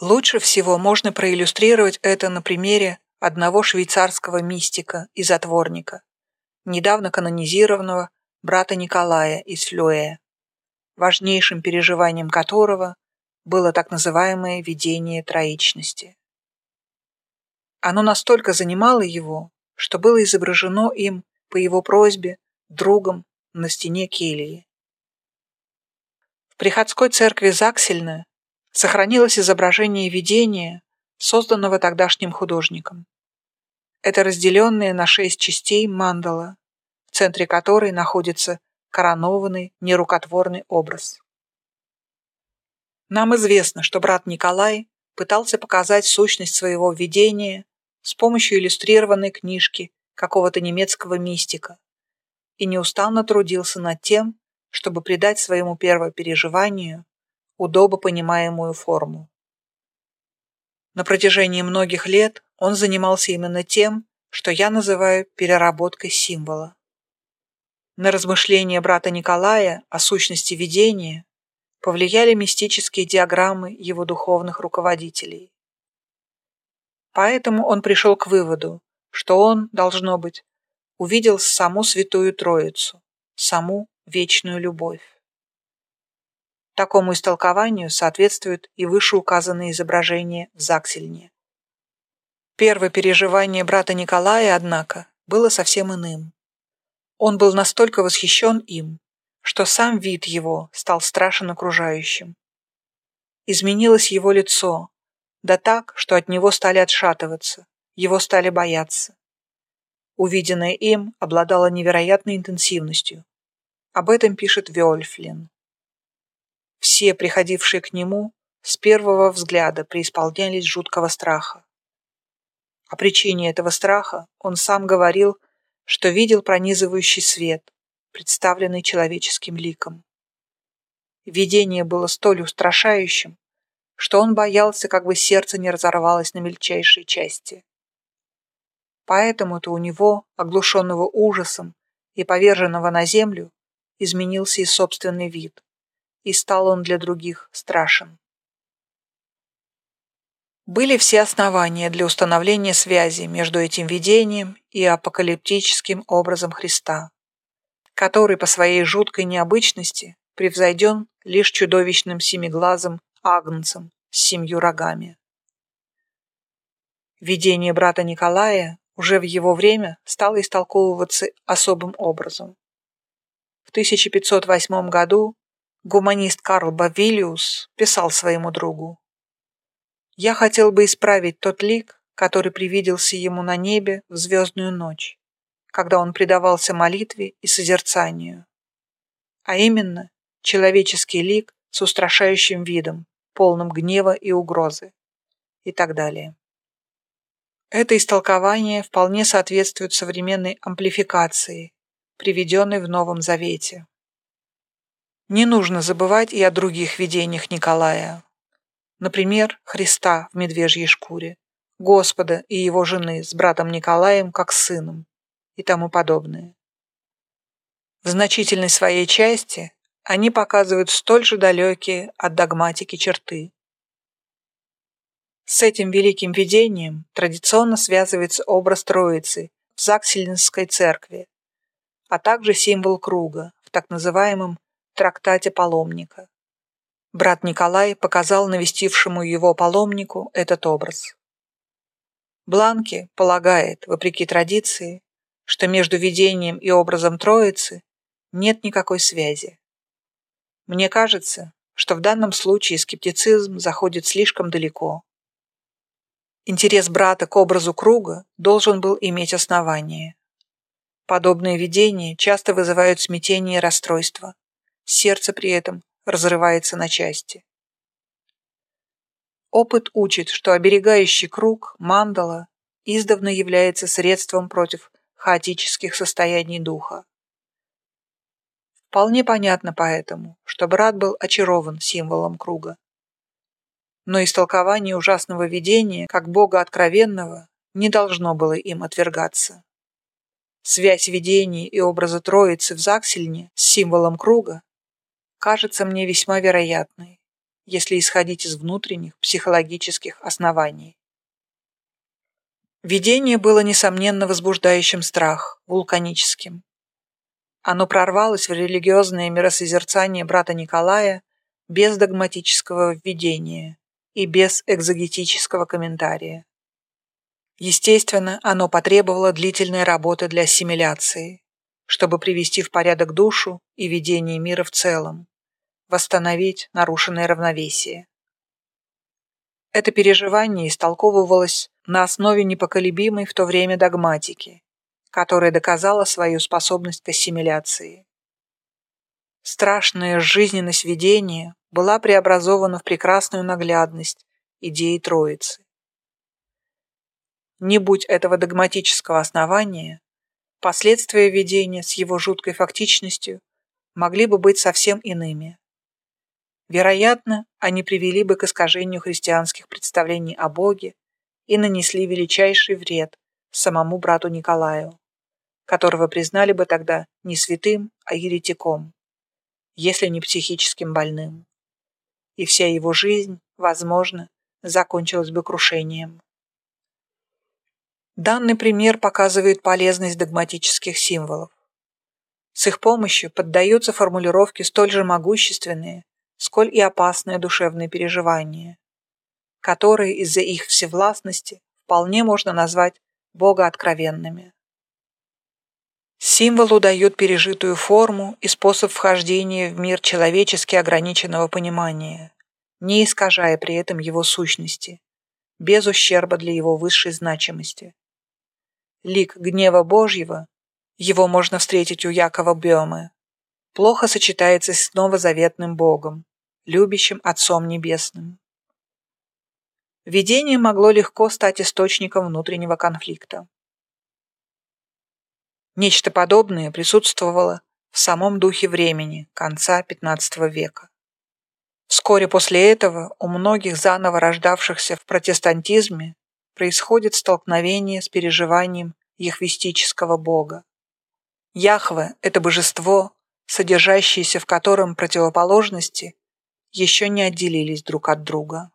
Лучше всего можно проиллюстрировать это на примере одного швейцарского мистика и затворника, недавно канонизированного брата Николая из Флюэ, важнейшим переживанием которого было так называемое видение троичности. Оно настолько занимало его, что было изображено им по его просьбе другом на стене кельи. В приходской церкви Заксельна сохранилось изображение видения, созданного тогдашним художником. Это разделенная на шесть частей мандала, в центре которой находится коронованный нерукотворный образ. Нам известно, что брат Николай пытался показать сущность своего видения с помощью иллюстрированной книжки какого-то немецкого мистика и неустанно трудился над тем, чтобы придать своему первопереживанию удобопонимаемую форму. На протяжении многих лет он занимался именно тем, что я называю переработкой символа. На размышления брата Николая о сущности видения повлияли мистические диаграммы его духовных руководителей. Поэтому он пришел к выводу, что он, должно быть, увидел саму Святую Троицу, саму вечную любовь. Такому истолкованию соответствуют и вышеуказанные изображения в Заксельне. Первое переживание брата Николая, однако, было совсем иным. Он был настолько восхищен им, что сам вид его стал страшен окружающим. Изменилось его лицо, да так, что от него стали отшатываться, его стали бояться. Увиденное им обладало невероятной интенсивностью. Об этом пишет Вёльфлин. Все, приходившие к нему, с первого взгляда преисполнялись жуткого страха. О причине этого страха он сам говорил, что видел пронизывающий свет, представленный человеческим ликом. Видение было столь устрашающим, что он боялся, как бы сердце не разорвалось на мельчайшие части. Поэтому-то у него, оглушенного ужасом и поверженного на землю, изменился и собственный вид, и стал он для других страшен. Были все основания для установления связи между этим видением и апокалиптическим образом Христа, который по своей жуткой необычности превзойден лишь чудовищным семиглазым агнцем с семью рогами. Видение брата Николая уже в его время стало истолковываться особым образом. В 1508 году гуманист Карл Бавилиус писал своему другу «Я хотел бы исправить тот лик, который привиделся ему на небе в звездную ночь, когда он предавался молитве и созерцанию, а именно человеческий лик с устрашающим видом, полным гнева и угрозы и так далее. Это истолкование вполне соответствует современной амплификации, приведенной в Новом Завете. Не нужно забывать и о других видениях Николая. Например, Христа в медвежьей шкуре, Господа и его жены с братом Николаем как сыном и тому подобное. В значительной своей части они показывают столь же далекие от догматики черты. С этим великим видением традиционно связывается образ Троицы в Заксельнской церкви, а также символ круга в так называемом трактате паломника. Брат Николай показал навестившему его паломнику этот образ. Бланки полагает, вопреки традиции, что между видением и образом Троицы нет никакой связи. Мне кажется, что в данном случае скептицизм заходит слишком далеко. Интерес брата к образу круга должен был иметь основание. Подобные видения часто вызывают смятение и расстройство. Сердце при этом разрывается на части. Опыт учит, что оберегающий круг, мандала, издавна является средством против хаотических состояний духа. Вполне понятно поэтому, что брат был очарован символом круга. Но истолкование ужасного видения, как Бога откровенного, не должно было им отвергаться. Связь видений и образа Троицы в Заксельне с символом круга кажется мне весьма вероятной, если исходить из внутренних психологических оснований. Видение было, несомненно, возбуждающим страх, вулканическим. Оно прорвалось в религиозное миросозерцание брата Николая без догматического введения и без экзогетического комментария. Естественно, оно потребовало длительной работы для ассимиляции, чтобы привести в порядок душу и видение мира в целом, восстановить нарушенное равновесие. Это переживание истолковывалось на основе непоколебимой в то время догматики, которая доказала свою способность к ассимиляции. Страшная жизненность видения была преобразована в прекрасную наглядность идеи Троицы. Не будь этого догматического основания, последствия видения с его жуткой фактичностью могли бы быть совсем иными. Вероятно, они привели бы к искажению христианских представлений о Боге и нанесли величайший вред самому брату Николаю, которого признали бы тогда не святым, а еретиком, если не психическим больным. И вся его жизнь, возможно, закончилась бы крушением. Данный пример показывает полезность догматических символов. С их помощью поддаются формулировки столь же могущественные, сколь и опасные душевные переживания, которые из-за их всевластности вполне можно назвать богооткровенными. Символу дают пережитую форму и способ вхождения в мир человечески ограниченного понимания, не искажая при этом его сущности, без ущерба для его высшей значимости. Лик гнева Божьего, его можно встретить у Якова Бемы, плохо сочетается с новозаветным Богом, любящим Отцом Небесным. Видение могло легко стать источником внутреннего конфликта. Нечто подобное присутствовало в самом духе времени конца XV века. Вскоре после этого у многих заново рождавшихся в протестантизме происходит столкновение с переживанием яхвистического бога. Яхве – это божество, содержащееся в котором противоположности еще не отделились друг от друга.